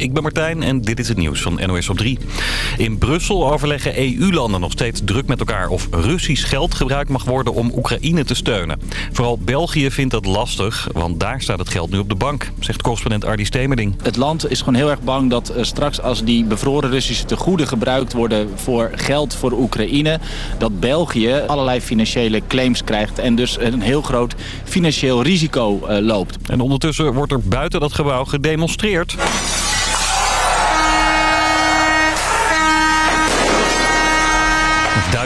ik ben Martijn en dit is het nieuws van NOS op 3. In Brussel overleggen EU-landen nog steeds druk met elkaar of Russisch geld gebruikt mag worden om Oekraïne te steunen. Vooral België vindt dat lastig, want daar staat het geld nu op de bank, zegt correspondent Ardi Stemerding. Het land is gewoon heel erg bang dat eh, straks als die bevroren Russische tegoeden gebruikt worden voor geld voor Oekraïne, dat België allerlei financiële claims krijgt en dus een heel groot financieel risico uh, loopt. En ondertussen wordt er buiten dat gebouw gedemonstreerd.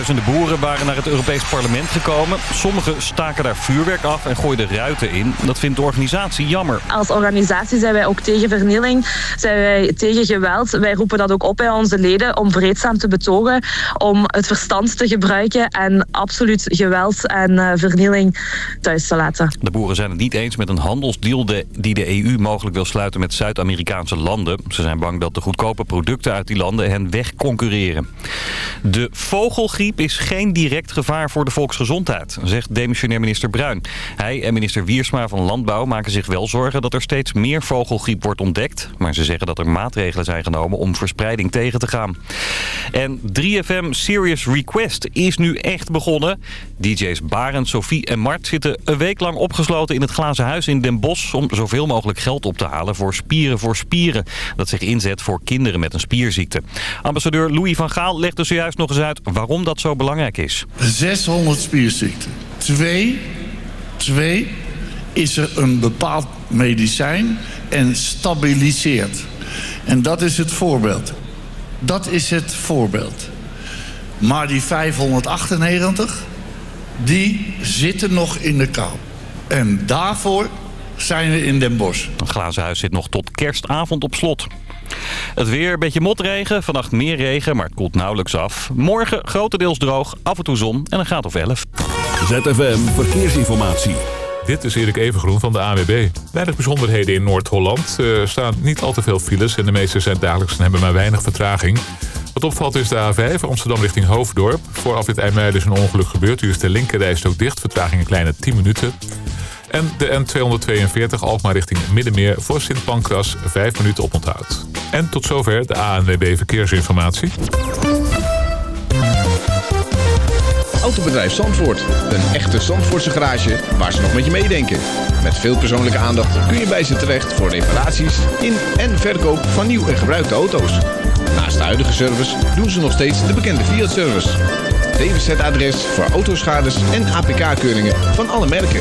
Duizenden boeren waren naar het Europees Parlement gekomen. Sommigen staken daar vuurwerk af en gooiden ruiten in. Dat vindt de organisatie jammer. Als organisatie zijn wij ook tegen vernieling, zijn wij tegen geweld. Wij roepen dat ook op bij onze leden om vreedzaam te betogen, om het verstand te gebruiken en absoluut geweld en uh, vernieling thuis te laten. De boeren zijn het niet eens met een handelsdeal die de EU mogelijk wil sluiten met Zuid-Amerikaanse landen. Ze zijn bang dat de goedkope producten uit die landen hen wegconcurreren. De vogelgriep is geen direct gevaar voor de volksgezondheid, zegt demissionair minister Bruin. Hij en minister Wiersma van Landbouw maken zich wel zorgen dat er steeds meer vogelgriep wordt ontdekt. Maar ze zeggen dat er maatregelen zijn genomen om verspreiding tegen te gaan. En 3FM Serious Request is nu echt begonnen. DJ's Barend, Sophie en Mart zitten een week lang opgesloten in het glazen huis in Den Bosch... om zoveel mogelijk geld op te halen voor Spieren voor Spieren. Dat zich inzet voor kinderen met een spierziekte. Ambassadeur Louis van Gaal legde zojuist nog eens uit waarom dat zo belangrijk is. 600 spierziekten. Twee, twee is er een bepaald medicijn en stabiliseert. En dat is het voorbeeld. Dat is het voorbeeld. Maar die 598, die zitten nog in de kou. En daarvoor zijn we in Den Bosch. Het glazen huis zit nog tot kerstavond op slot. Het weer, een beetje motregen. Vannacht meer regen, maar het koelt nauwelijks af. Morgen grotendeels droog, af en toe zon en een graad of 11. ZFM Verkeersinformatie. Dit is Erik Evengroen van de AWB. Weinig bijzonderheden in Noord-Holland. Er staan niet al te veel files en de meeste zijn dagelijks en hebben maar weinig vertraging. Wat opvalt is de A5 Amsterdam richting Hoofddorp. Voor afrit IJmuiden is een ongeluk gebeurd. U is de linkerrijst ook dicht. Vertraging een kleine 10 minuten. En de N242 Alkmaar richting Middenmeer voor Sint Pancras 5 minuten oponthoud. En tot zover de ANWB Verkeersinformatie. Autobedrijf Zandvoort. Een echte Zandvoortse garage waar ze nog met je meedenken. Met veel persoonlijke aandacht kun je bij ze terecht voor reparaties in en verkoop van nieuw en gebruikte auto's. Naast de huidige service doen ze nog steeds de bekende Fiat-service. DWZ-adres voor autoschades en APK-keuringen van alle merken.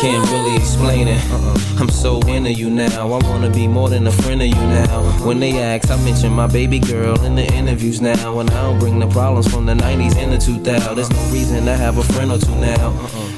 Can't really explain it. Uh-uh. I'm so into you now. I wanna be more than a friend of you now. When they ask, I mention my baby girl in the interviews now. And I don't bring the problems from the 90s and the 2000s. There's no reason to have a friend or two now. Uh-uh.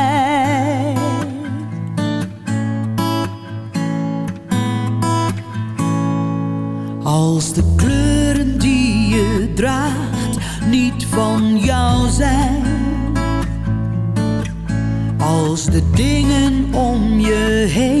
dingen om je heen.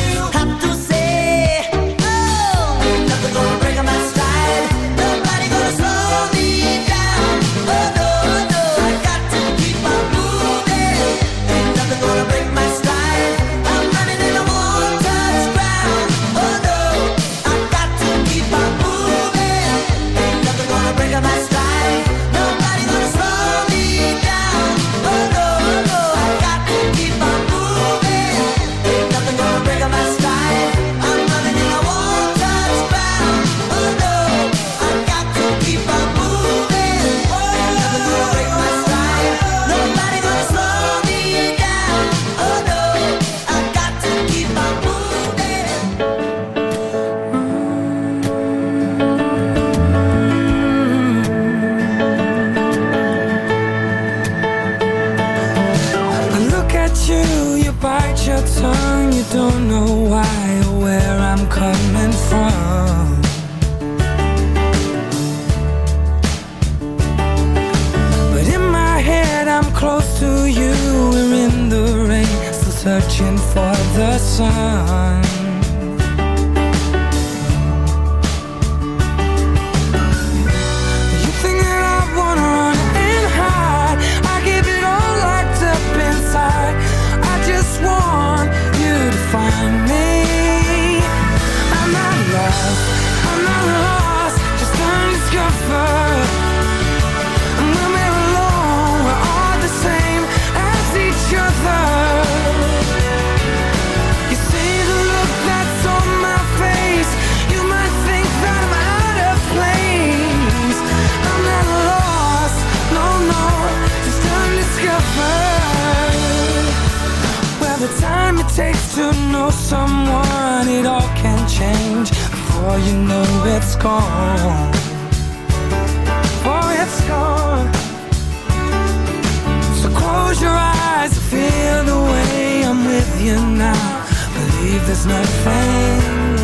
before you know it's gone. For it's gone. So close your eyes, feel the way I'm with you now. Believe there's nothing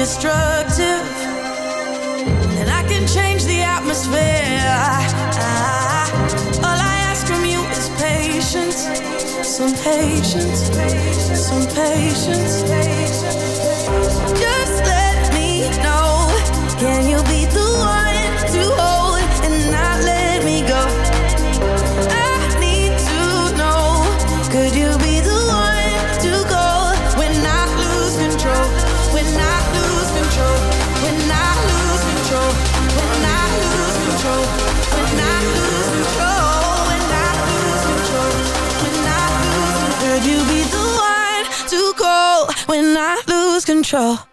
destructive and I can change the atmosphere. I, all I ask from you is patience, some patience. Some patience. special.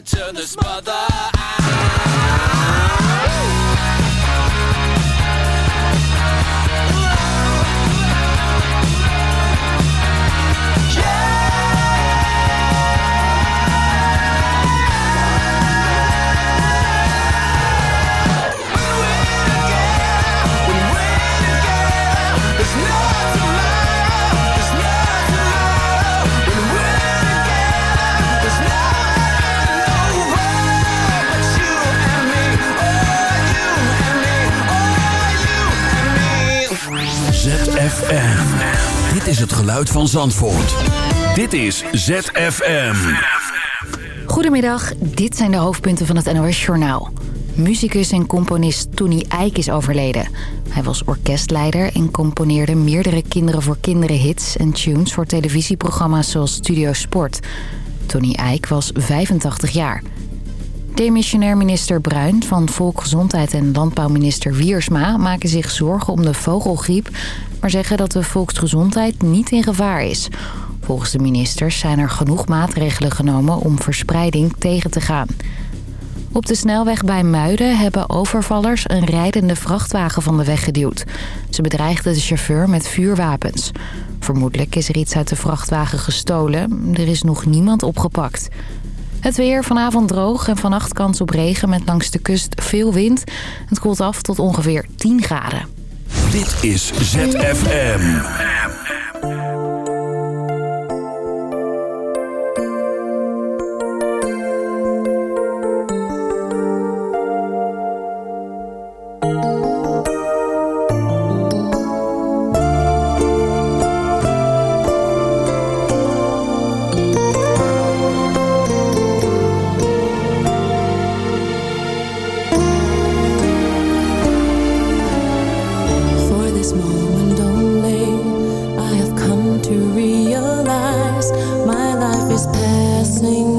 turn the spot. Geluid van Zandvoort. Dit is ZFM. Goedemiddag, dit zijn de hoofdpunten van het NOS-journaal. Muzikus en componist Tony Eijk is overleden. Hij was orkestleider en componeerde meerdere Kinderen voor Kinderen hits... en tunes voor televisieprogramma's zoals Studio Sport. Tony Eijk was 85 jaar. Demissionair minister Bruin van Volksgezondheid en landbouwminister Wiersma... maken zich zorgen om de vogelgriep... maar zeggen dat de volksgezondheid niet in gevaar is... Volgens de ministers zijn er genoeg maatregelen genomen om verspreiding tegen te gaan. Op de snelweg bij Muiden hebben overvallers een rijdende vrachtwagen van de weg geduwd. Ze bedreigden de chauffeur met vuurwapens. Vermoedelijk is er iets uit de vrachtwagen gestolen. Er is nog niemand opgepakt. Het weer vanavond droog en vannacht kans op regen met langs de kust veel wind. Het koelt af tot ongeveer 10 graden. Dit is ZFM. is passing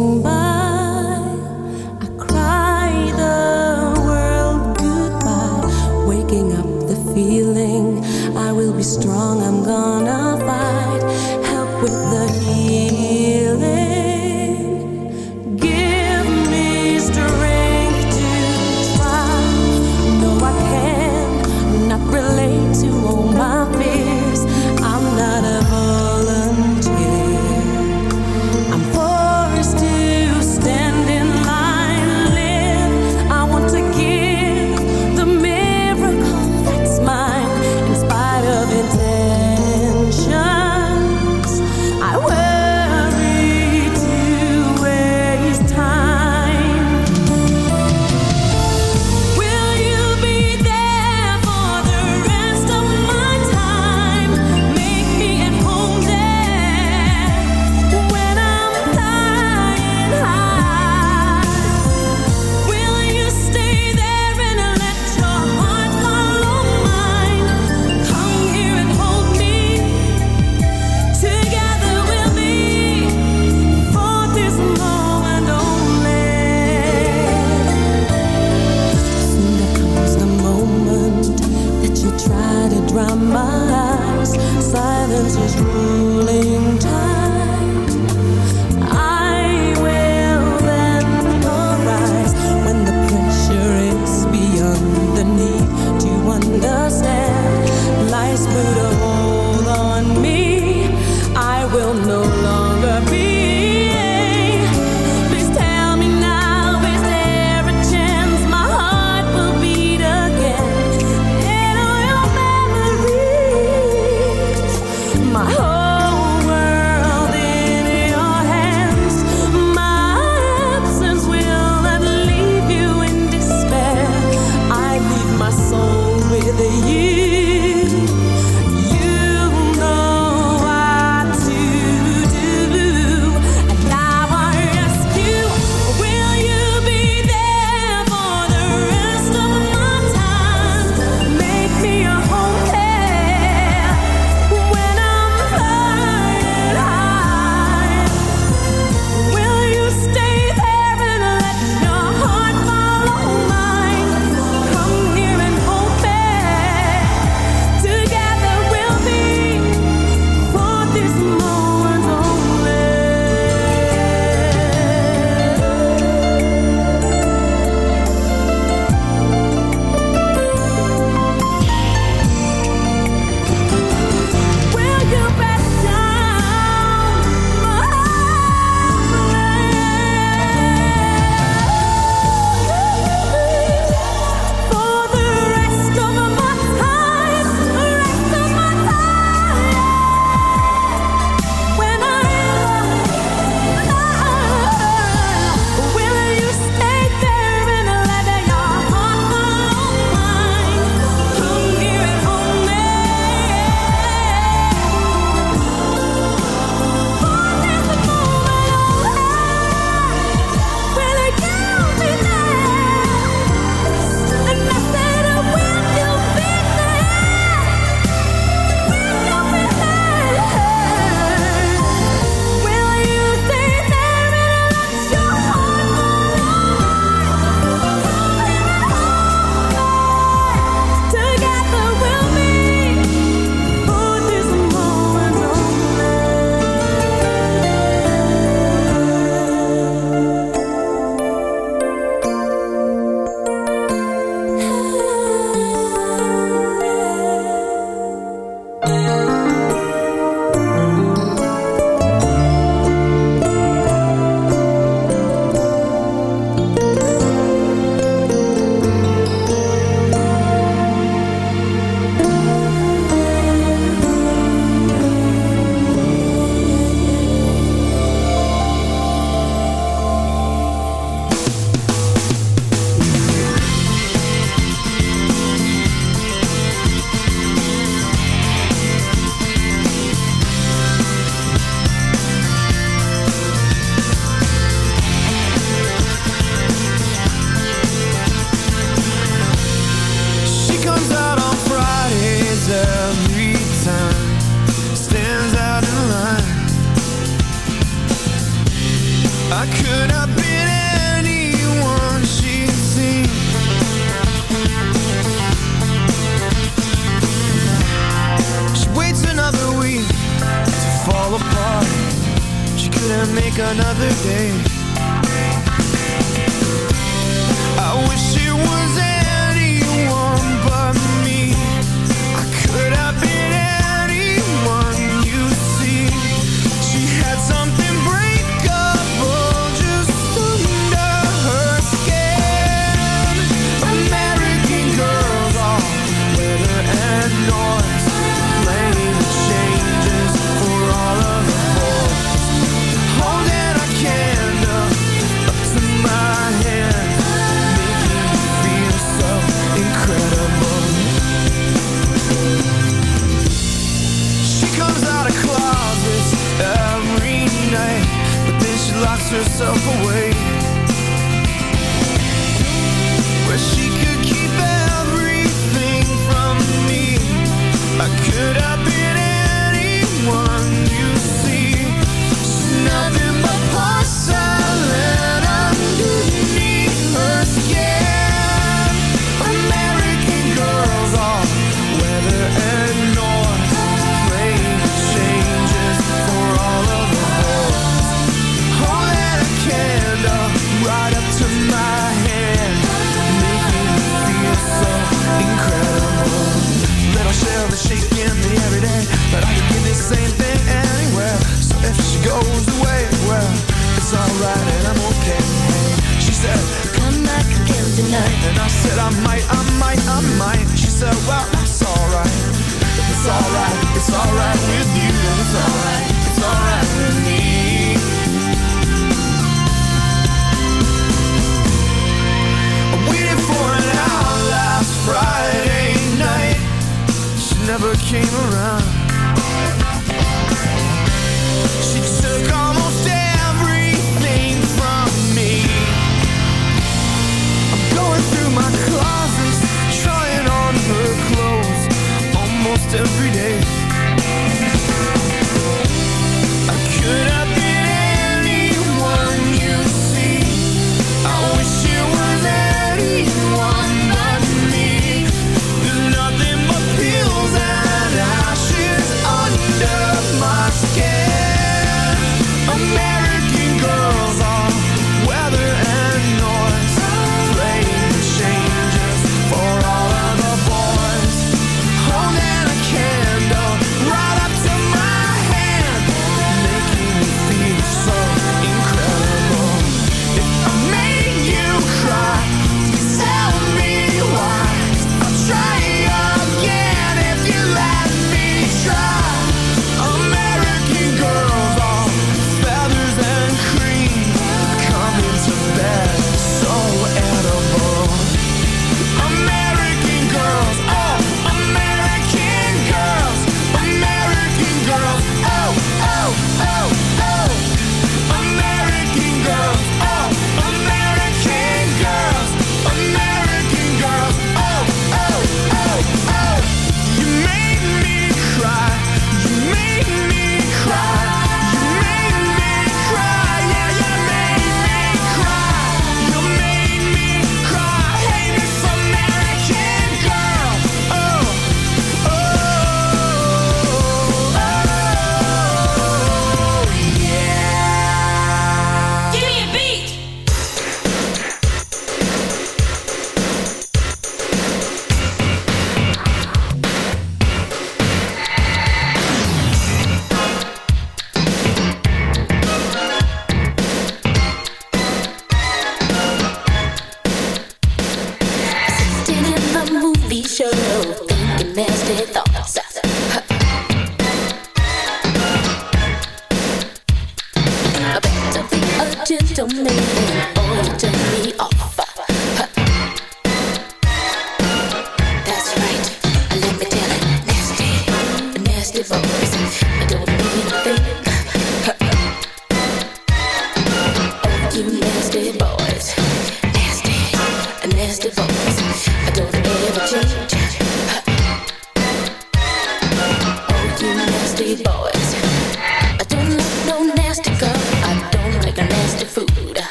show,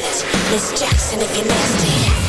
boys. Miss Jackson if you're nasty.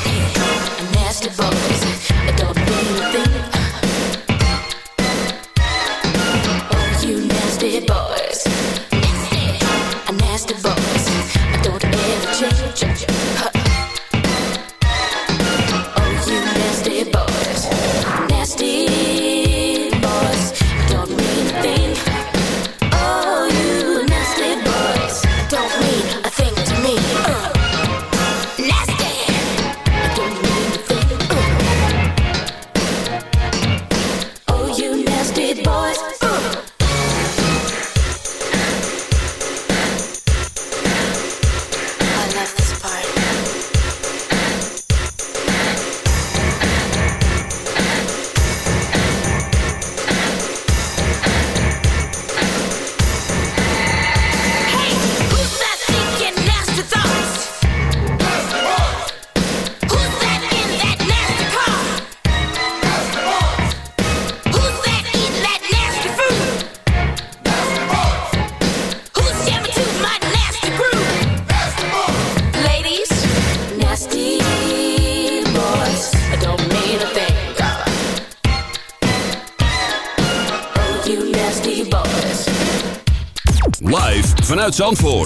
Zandvoort.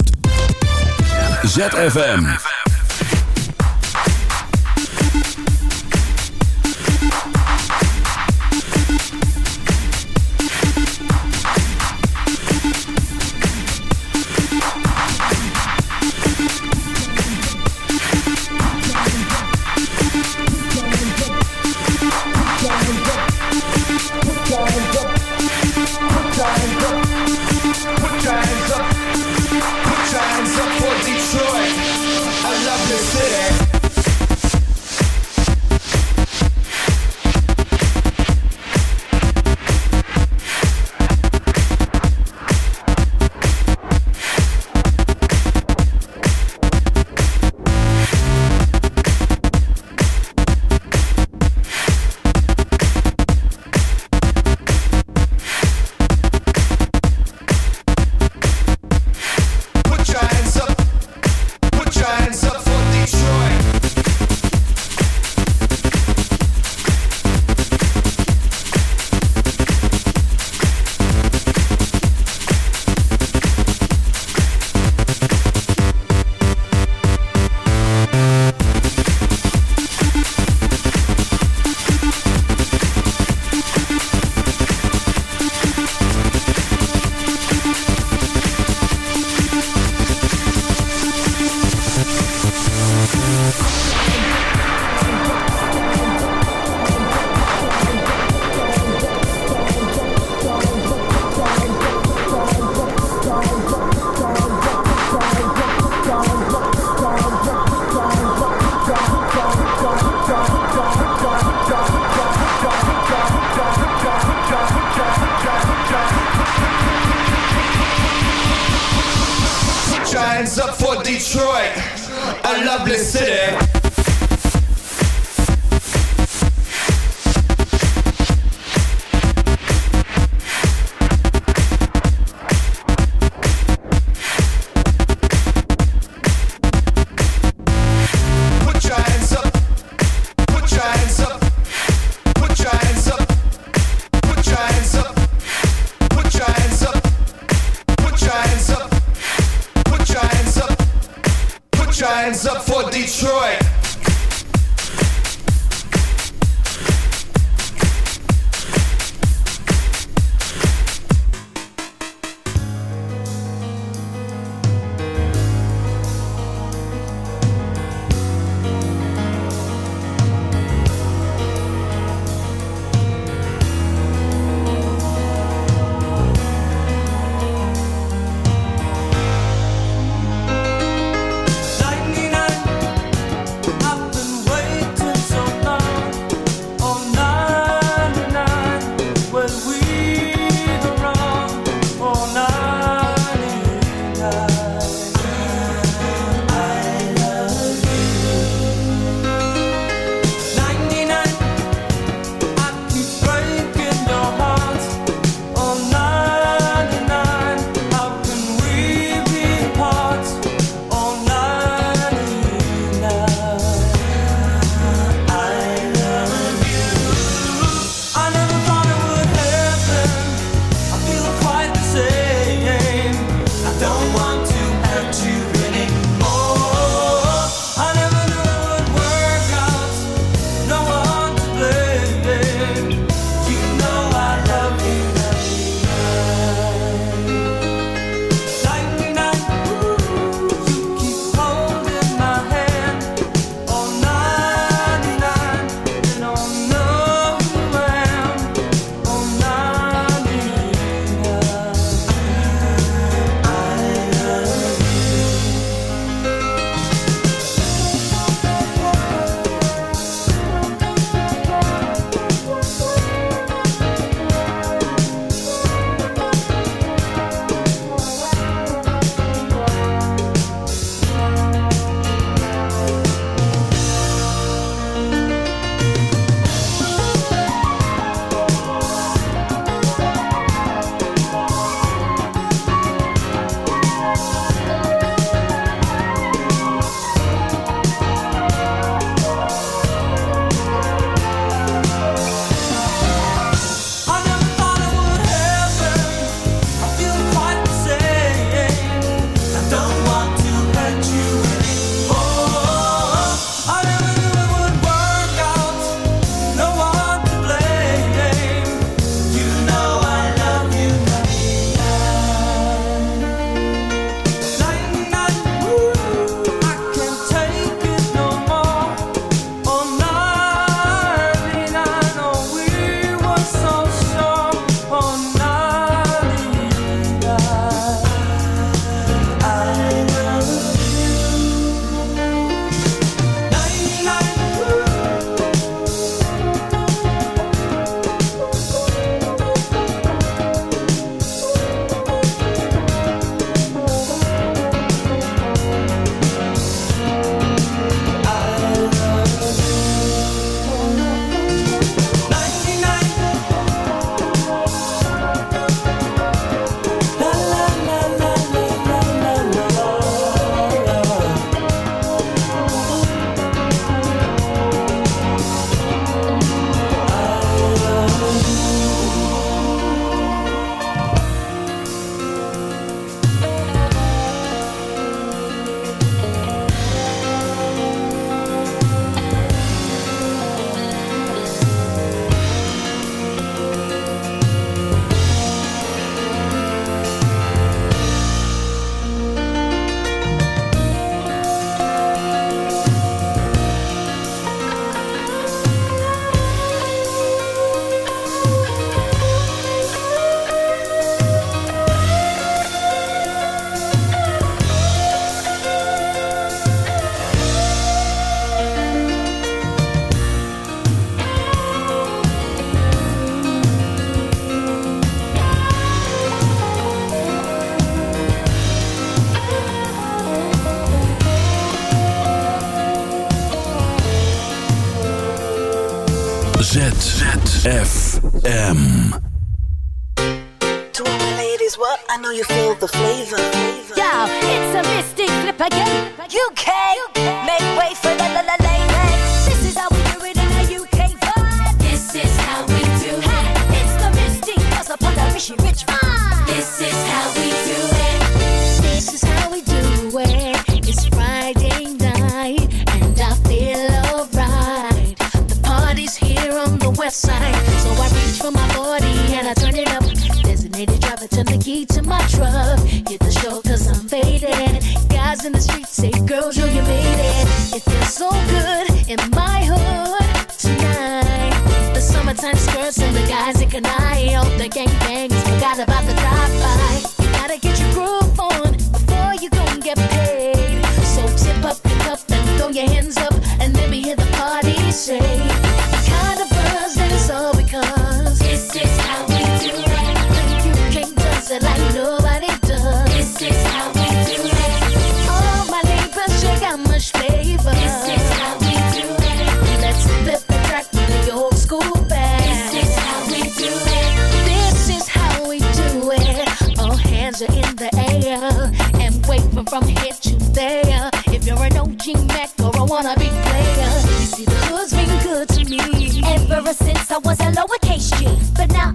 in my hood tonight. The summertime skirts and the guys in Canai. Oh, the gangbangs forgot about the drive-by. You gotta get your groove on before you go and get paid. So tip up your cup and throw your hands up and let me hear the party say.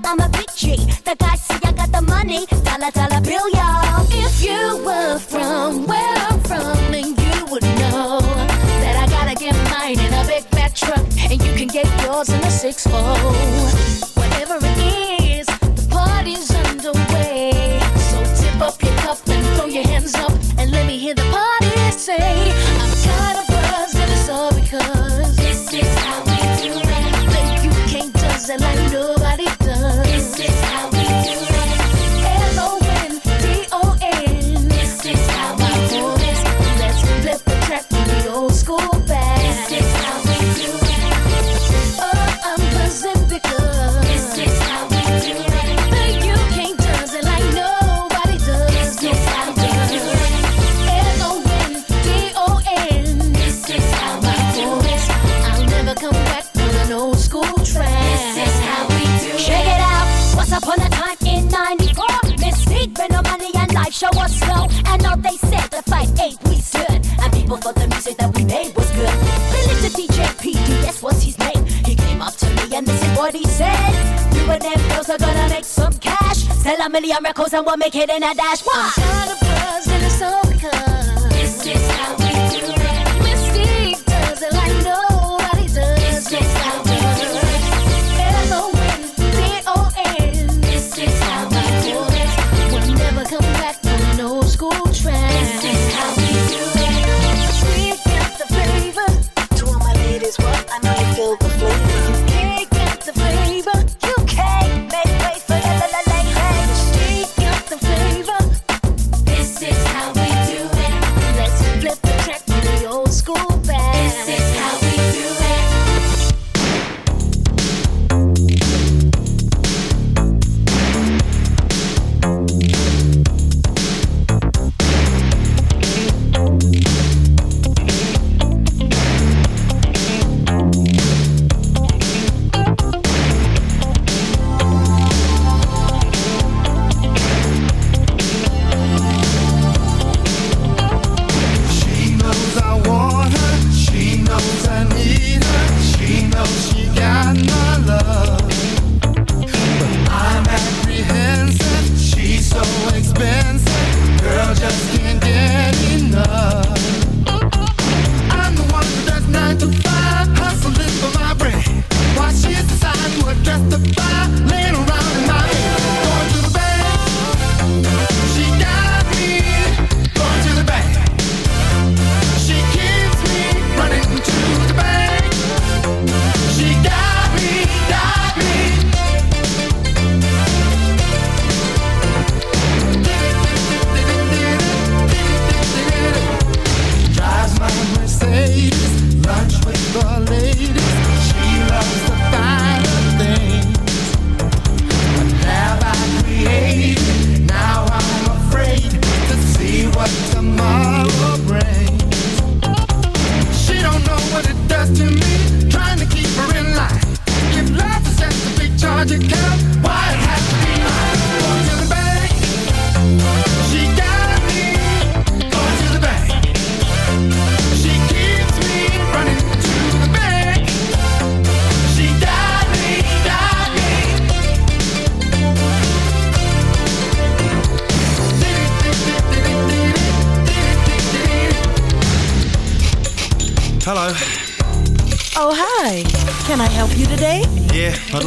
I'm a big G. The guy see I got the money, dollar dollar bill, y'all. If you were from where I'm from, then you would know that I gotta get mine in a big fat truck, and you can get yours in a six fold. Before for the music that we made was good. Billy the DJ PD, that's his name. He came up to me and this is what he said. You and them girls are gonna make some cash. Sell a million records and we'll make it in a dash. What? I'm tired of buzz and it's all because.